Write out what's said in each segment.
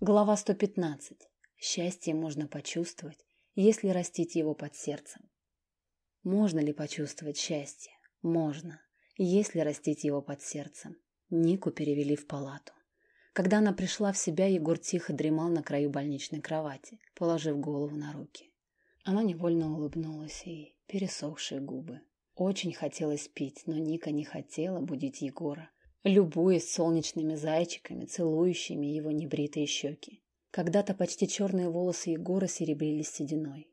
Глава 115. Счастье можно почувствовать, если растить его под сердцем. Можно ли почувствовать счастье? Можно, если растить его под сердцем. Нику перевели в палату. Когда она пришла в себя, Егор тихо дремал на краю больничной кровати, положив голову на руки. Она невольно улыбнулась ей, пересохшие губы. Очень хотелось пить, но Ника не хотела будить Егора, любуясь солнечными зайчиками, целующими его небритые щеки. Когда-то почти черные волосы Егора серебрились сединой.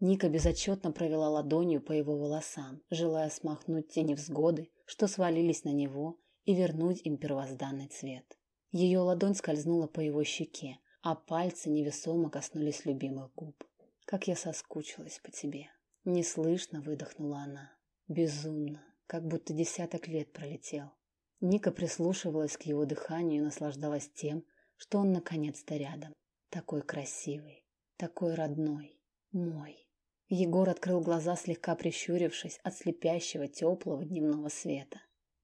Ника безотчетно провела ладонью по его волосам, желая смахнуть те невзгоды, что свалились на него, и вернуть им первозданный цвет. Ее ладонь скользнула по его щеке, а пальцы невесомо коснулись любимых губ. «Как я соскучилась по тебе!» Неслышно выдохнула она. Безумно, как будто десяток лет пролетел. Ника прислушивалась к его дыханию и наслаждалась тем, что он наконец-то рядом. Такой красивый, такой родной, мой. Егор открыл глаза, слегка прищурившись от слепящего теплого дневного света.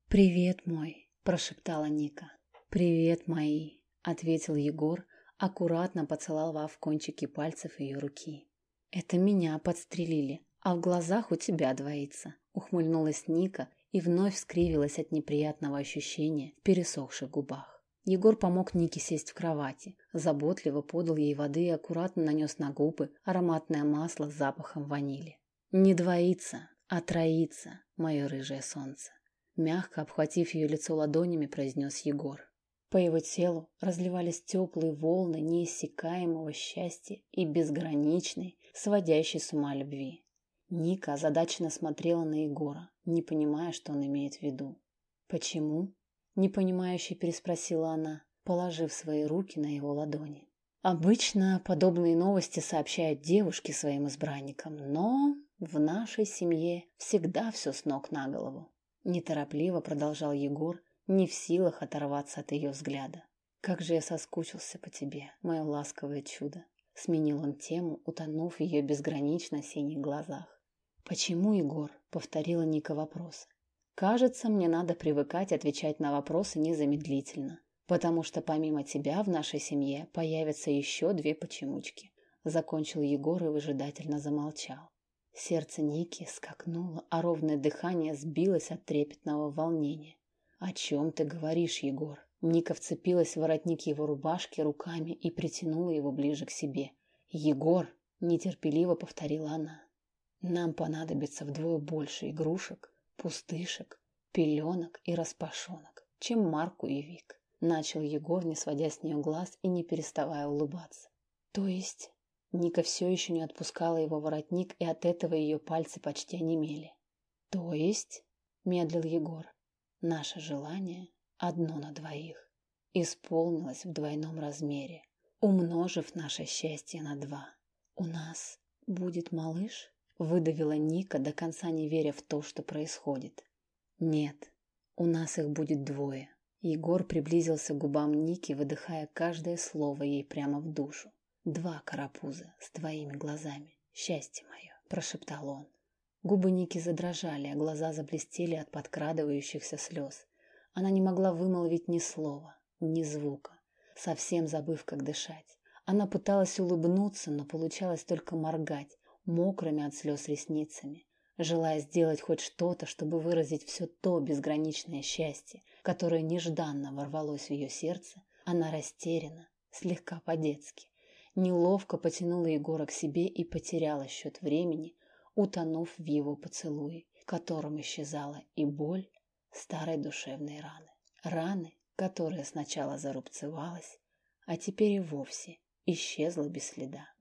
«Привет, мой!» – прошептала Ника. «Привет, мои!» – ответил Егор, аккуратно поцеловав кончики пальцев ее руки. «Это меня подстрелили, а в глазах у тебя двоится», – ухмыльнулась Ника и вновь скривилась от неприятного ощущения в пересохших губах. Егор помог Нике сесть в кровати, заботливо подал ей воды и аккуратно нанес на губы ароматное масло с запахом ванили. «Не двоится, а троится, мое рыжее солнце», мягко обхватив ее лицо ладонями, произнес Егор. По его телу разливались теплые волны неиссякаемого счастья и безграничной, сводящей с ума любви. Ника озадаченно смотрела на Егора, не понимая, что он имеет в виду. «Почему?» – непонимающе переспросила она, положив свои руки на его ладони. Обычно подобные новости сообщают девушки своим избранникам, но в нашей семье всегда все с ног на голову. Неторопливо продолжал Егор, не в силах оторваться от ее взгляда. «Как же я соскучился по тебе, мое ласковое чудо!» Сменил он тему, утонув в ее безгранично синих глазах. «Почему, Егор?» — повторила Ника вопрос. «Кажется, мне надо привыкать отвечать на вопросы незамедлительно, потому что помимо тебя в нашей семье появятся еще две почемучки». Закончил Егор и выжидательно замолчал. Сердце Ники скакнуло, а ровное дыхание сбилось от трепетного волнения. «О чем ты говоришь, Егор?» Ника вцепилась в воротник его рубашки руками и притянула его ближе к себе. «Егор!» – нетерпеливо повторила она. Нам понадобится вдвое больше игрушек, пустышек, пеленок и распашонок, чем Марку и Вик. Начал Егор, не сводя с нее глаз и не переставая улыбаться. То есть... Ника все еще не отпускала его воротник, и от этого ее пальцы почти онемели. То есть, медлил Егор, наше желание одно на двоих исполнилось в двойном размере, умножив наше счастье на два. У нас будет малыш? Выдавила Ника, до конца не веря в то, что происходит. Нет, у нас их будет двое. Егор приблизился к губам Ники, выдыхая каждое слово ей прямо в душу. «Два карапуза с твоими глазами. Счастье мое!» – прошептал он. Губы Ники задрожали, а глаза заблестели от подкрадывающихся слез. Она не могла вымолвить ни слова, ни звука, совсем забыв, как дышать. Она пыталась улыбнуться, но получалось только моргать, мокрыми от слез ресницами, желая сделать хоть что-то, чтобы выразить все то безграничное счастье, которое нежданно ворвалось в ее сердце, она растеряна, слегка по-детски, неловко потянула Егора к себе и потеряла счет времени, утонув в его поцелуе, в котором исчезала и боль старой душевной раны. Раны, которая сначала зарубцевалась, а теперь и вовсе исчезла без следа.